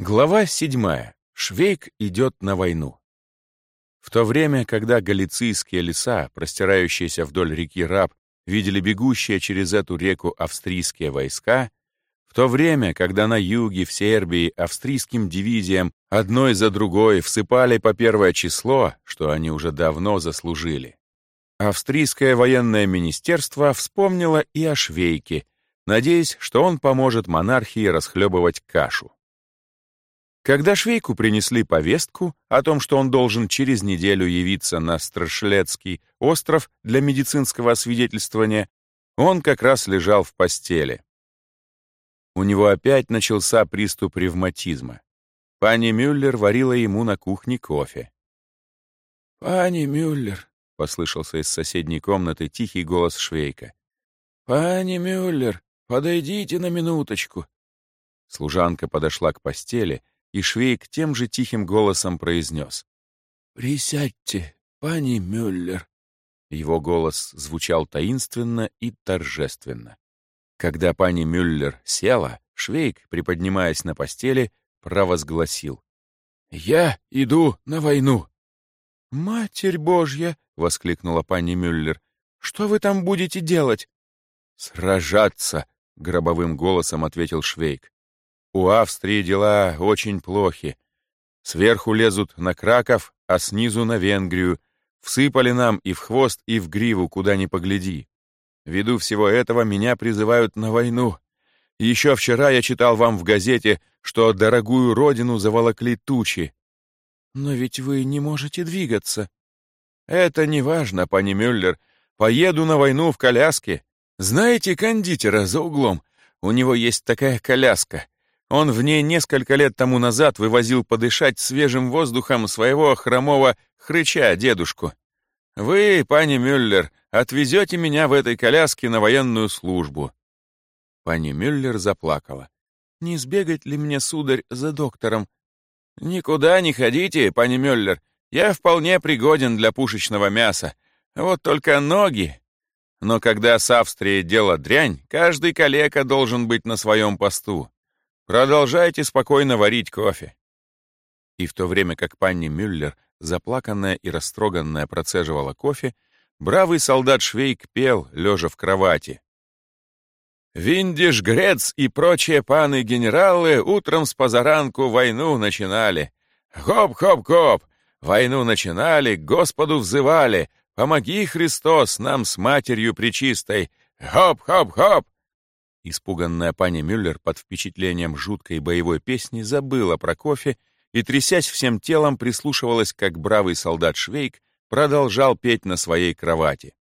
Глава седьмая. Швейк идет на войну. В то время, когда галицийские леса, простирающиеся вдоль реки Раб, видели бегущие через эту реку австрийские войска, в то время, когда на юге, в Сербии, австрийским дивизиям одной за другой всыпали по первое число, что они уже давно заслужили, австрийское военное министерство вспомнило и о Швейке, надеясь, что он поможет монархии расхлебывать кашу. Когда Швейку принесли повестку о том, что он должен через неделю явиться на Страшлецкий остров для медицинского освидетельствования, он как раз лежал в постели. У него опять начался приступ ревматизма. Пани Мюллер варила ему на кухне кофе. «Пани Мюллер», — послышался из соседней комнаты тихий голос Швейка. «Пани Мюллер, подойдите на минуточку». Служанка подошла к постели, и Швейк тем же тихим голосом произнес. «Присядьте, пани Мюллер». Его голос звучал таинственно и торжественно. Когда пани Мюллер села, Швейк, приподнимаясь на постели, провозгласил. «Я иду на войну!» «Матерь Божья!» — воскликнула пани Мюллер. «Что вы там будете делать?» «Сражаться!» — гробовым голосом ответил Швейк. «У Австрии дела очень плохи. Сверху лезут на Краков, а снизу на Венгрию. Всыпали нам и в хвост, и в гриву, куда ни погляди. Ввиду всего этого меня призывают на войну. еще вчера я читал вам в газете, что дорогую родину заволокли тучи. Но ведь вы не можете двигаться. Это не важно, пани Мюллер. Поеду на войну в коляске. Знаете кондитера за углом? У него есть такая коляска. Он в ней несколько лет тому назад вывозил подышать свежим воздухом своего хромого хрыча дедушку. Вы, пани Мюллер, отвезете меня в этой коляске на военную службу». Пани Мюллер заплакала. «Не сбегать ли мне, сударь, за доктором?» «Никуда не ходите, пани Мюллер. Я вполне пригоден для пушечного мяса. Вот только ноги. Но когда с Австрией дело дрянь, каждый калека должен быть на своем посту. Продолжайте спокойно варить кофе». И в то время как пани Мюллер, заплаканная и растроганная, процеживала кофе, Бравый солдат Швейк пел, лежа в кровати. «Виндиш Грец и прочие паны-генералы утром с позаранку войну начинали. Хоп-хоп-хоп! Войну начинали, Господу взывали. Помоги, Христос, нам с матерью пречистой. Хоп-хоп-хоп!» Испуганная пани Мюллер под впечатлением жуткой боевой песни забыла про кофе и, трясясь всем телом, прислушивалась, как бравый солдат Швейк продолжал петь на своей кровати.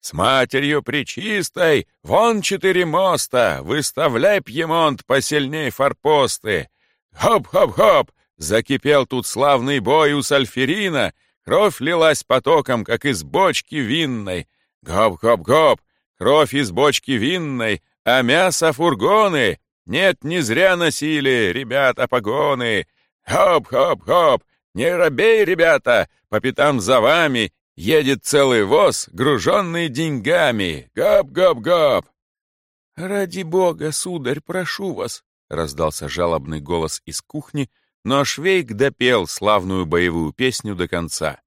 «С матерью пречистой, вон четыре моста, выставляй, Пьемонт, посильней форпосты! Хоп-хоп-хоп! Закипел тут славный бой у Сольферино, кровь лилась потоком, как из бочки винной. Гоп-гоп-гоп! Кровь из бочки винной, а мяса фургоны! Нет, не зря носили, ребята, погоны! Хоп-хоп-хоп! Не робей, ребята, по пятам за вами едет целый воз, груженный деньгами. Гоп-гоп-гоп!» «Ради бога, сударь, прошу вас!» — раздался жалобный голос из кухни, но Швейк допел славную боевую песню до конца.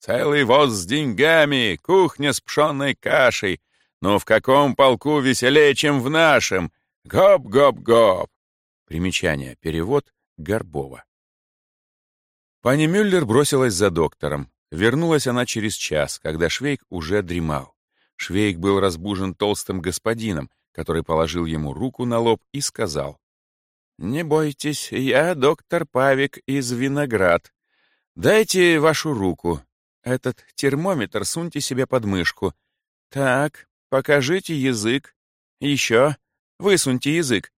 «Целый воз с деньгами, кухня с пшенной кашей. Ну в каком полку веселее, чем в нашем? Гоп-гоп-гоп!» Примечание. Перевод Горбова. Пани Мюллер бросилась за доктором. Вернулась она через час, когда Швейк уже дремал. Швейк был разбужен толстым господином, который положил ему руку на лоб и сказал. «Не бойтесь, я доктор Павик из Виноград. Дайте вашу руку. Этот термометр суньте себе под мышку. Так, покажите язык. Еще. Высуньте язык.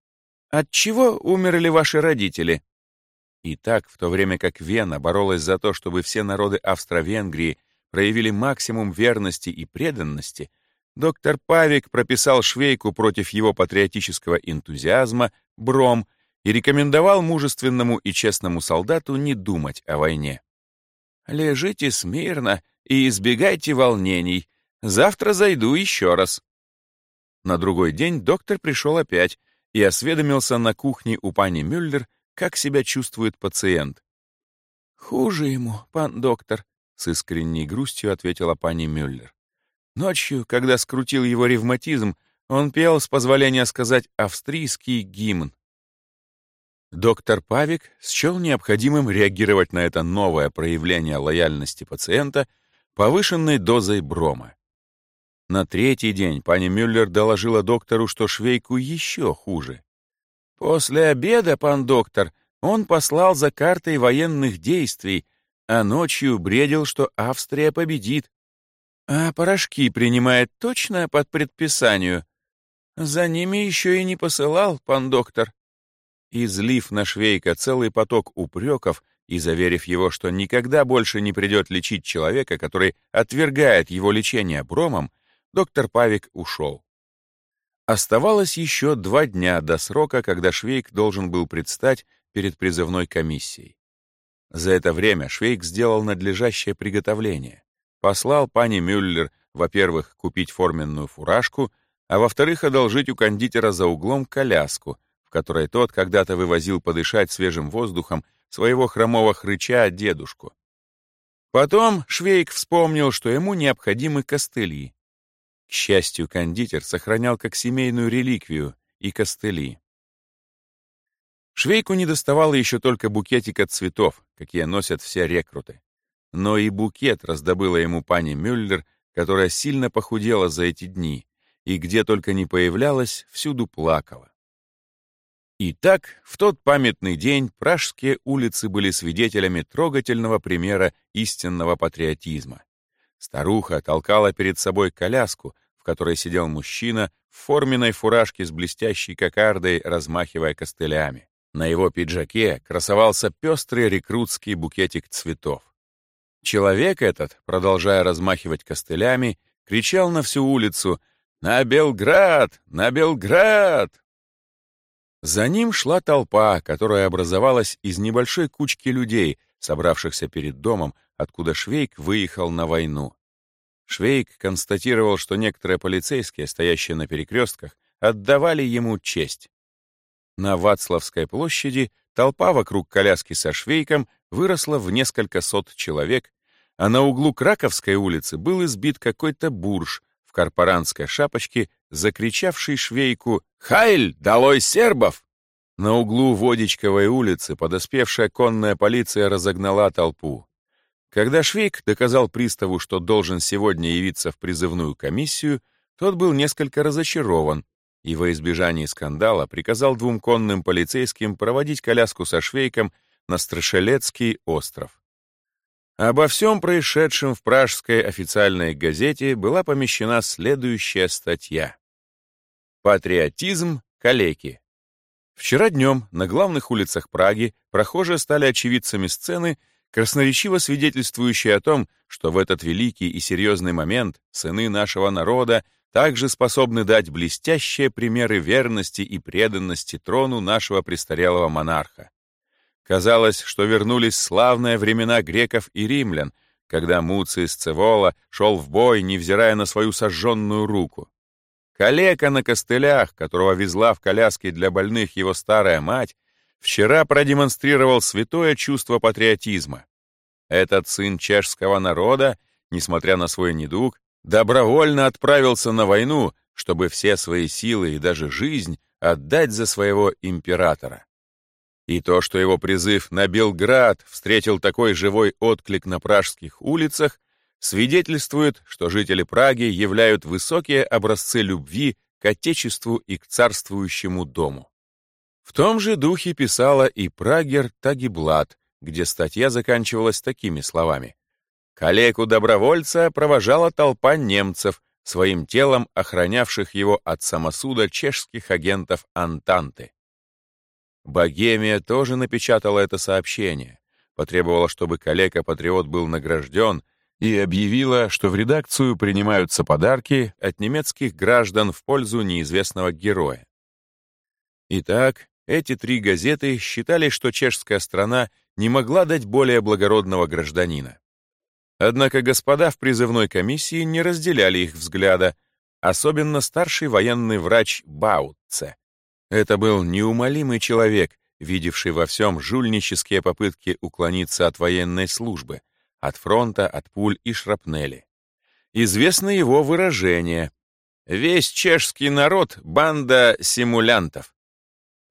От чего умерли ваши родители?» И так, в то время как Вена боролась за то, чтобы все народы Австро-Венгрии проявили максимум верности и преданности, доктор Павик прописал Швейку против его патриотического энтузиазма бром и рекомендовал мужественному и честному солдату не думать о войне. «Лежите смирно и избегайте волнений. Завтра зайду еще раз». На другой день доктор пришел опять и осведомился на кухне у пани Мюллер, как себя чувствует пациент. «Хуже ему, пан доктор», — с искренней грустью ответила пани Мюллер. Ночью, когда скрутил его ревматизм, он пел, с позволения сказать, австрийский гимн. Доктор Павик счел необходимым реагировать на это новое проявление лояльности пациента повышенной дозой брома. На третий день пани Мюллер доложила доктору, что швейку еще хуже. После обеда, пан доктор, он послал за картой военных действий, а ночью бредил, что Австрия победит. А порошки принимает точно под предписанию. За ними еще и не посылал, пан доктор. Излив на Швейка целый поток упреков и заверив его, что никогда больше не придет лечить человека, который отвергает его лечение бромом, доктор Павик ушел. Оставалось еще два дня до срока, когда Швейк должен был предстать перед призывной комиссией. За это время Швейк сделал надлежащее приготовление. Послал пани Мюллер, во-первых, купить форменную фуражку, а во-вторых, одолжить у кондитера за углом коляску, в которой тот когда-то вывозил подышать свежим воздухом своего хромого хрыча дедушку. Потом Швейк вспомнил, что ему необходимы костыли, к счастью, кондитер сохранял как семейную реликвию и костыли. Швейку не доставало еще только букетика цветов, какие носят все рекруты. Но и букет раздобыла ему пани Мюллер, которая сильно похудела за эти дни, и где только не появлялась, всюду плакала. Итак, в тот памятный день пражские улицы были свидетелями трогательного примера истинного патриотизма. Старуха толкала перед собой коляску, в которой сидел мужчина в форменной фуражке с блестящей кокардой, размахивая костылями. На его пиджаке красовался пестрый рекрутский букетик цветов. Человек этот, продолжая размахивать костылями, кричал на всю улицу «На Белград! На Белград!» За ним шла толпа, которая образовалась из небольшой кучки людей, собравшихся перед домом, откуда Швейк выехал на войну. Швейк констатировал, что некоторые полицейские, стоящие на перекрестках, отдавали ему честь. На Вацлавской площади толпа вокруг коляски со Швейком выросла в несколько сот человек, а на углу Краковской улицы был избит какой-то бурж в корпоранской шапочке, закричавший Швейку «Хайль, долой сербов!» На углу Водичковой улицы подоспевшая конная полиция разогнала толпу. Когда Швейк доказал приставу, что должен сегодня явиться в призывную комиссию, тот был несколько разочарован и во избежание скандала приказал двум конным полицейским проводить коляску со Швейком на Страшелецкий остров. Обо всем происшедшем в пражской официальной газете была помещена следующая статья. Патриотизм калеки. Вчера днем на главных улицах Праги прохожие стали очевидцами сцены, красноречиво свидетельствующие о том, что в этот великий и серьезный момент сыны нашего народа также способны дать блестящие примеры верности и преданности трону нашего престарелого монарха. Казалось, что вернулись славные времена греков и римлян, когда Муций Сцевола шел в бой, невзирая на свою сожженную руку. Калека на костылях, которого везла в коляске для больных его старая мать, вчера продемонстрировал святое чувство патриотизма. Этот сын чешского народа, несмотря на свой недуг, добровольно отправился на войну, чтобы все свои силы и даже жизнь отдать за своего императора. И то, что его призыв на Белград встретил такой живой отклик на пражских улицах, свидетельствует, что жители Праги являют высокие образцы любви к Отечеству и к царствующему дому. В том же духе писала и Прагер Тагиблат, где статья заканчивалась такими словами. Калеку-добровольца провожала толпа немцев, своим телом охранявших его от самосуда чешских агентов Антанты. Богемия тоже напечатала это сообщение, потребовала, чтобы калека-патриот был награжден и объявила, что в редакцию принимаются подарки от немецких граждан в пользу неизвестного героя. Итак, эти три газеты считали, что чешская страна не могла дать более благородного гражданина. Однако господа в призывной комиссии не разделяли их взгляда, особенно старший военный врач Баутце. Это был неумолимый человек, видевший во всем жульнические попытки уклониться от военной службы, от фронта, от пуль и шрапнели. Известно его выражение «Весь чешский народ — банда симулянтов».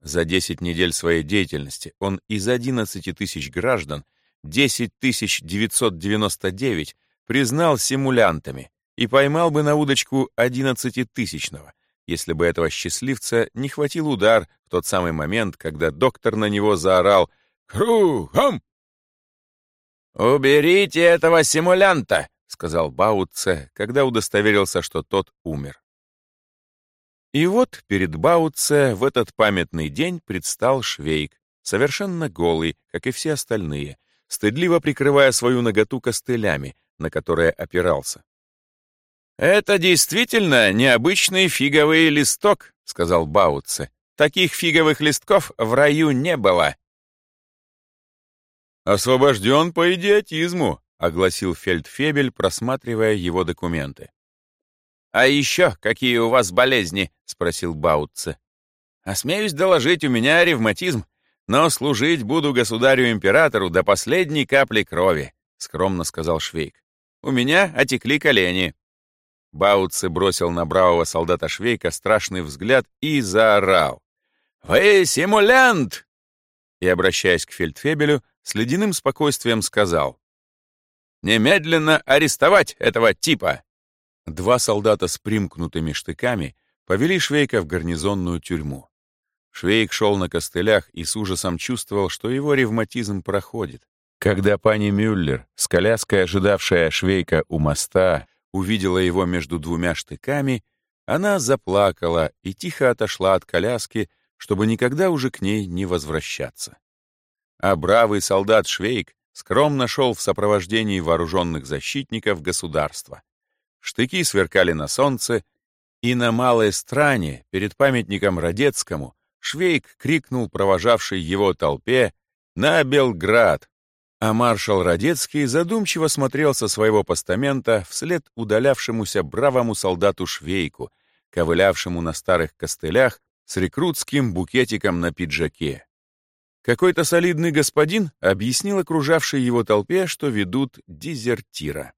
За 10 недель своей деятельности он из 11 тысяч граждан 10 999 признал симулянтами и поймал бы на удочку 11-тысячного, если бы этого счастливца не хватил удар в тот самый момент, когда доктор на него заорал «Кругом!» «Уберите этого симулянта!» — сказал Баутце, когда удостоверился, что тот умер. И вот перед Баутце в этот памятный день предстал Швейк, совершенно голый, как и все остальные, стыдливо прикрывая свою наготу костылями, на которые опирался. «Это действительно необычный фиговый листок», — сказал Баутце. «Таких фиговых листков в раю не было». «Освобожден по идиотизму», — огласил Фельдфебель, просматривая его документы. «А еще какие у вас болезни?» — спросил Баутце. «Осмеюсь доложить, у меня ревматизм, но служить буду государю-императору до последней капли крови», — скромно сказал Швейк. «У меня отекли колени». Баутце бросил на бравого солдата Швейка страшный взгляд и заорал. «Вы симулянт!» И, обращаясь к фельдфебелю, с ледяным спокойствием сказал. «Немедленно арестовать этого типа!» Два солдата с примкнутыми штыками повели Швейка в гарнизонную тюрьму. Швейк шел на костылях и с ужасом чувствовал, что его ревматизм проходит. Когда пани Мюллер, с коляской ожидавшая Швейка у моста, увидела его между двумя штыками, она заплакала и тихо отошла от коляски, чтобы никогда уже к ней не возвращаться. А бравый солдат Швейк скромно шел в сопровождении вооруженных защитников государства. Штыки сверкали на солнце, и на Малой Стране, перед памятником Радецкому, Швейк крикнул провожавшей его толпе «На Белград!», а маршал Радецкий задумчиво смотрел со своего постамента вслед удалявшемуся бравому солдату Швейку, ковылявшему на старых костылях с рекрутским букетиком на пиджаке. Какой-то солидный господин объяснил окружавшей его толпе, что ведут дезертира.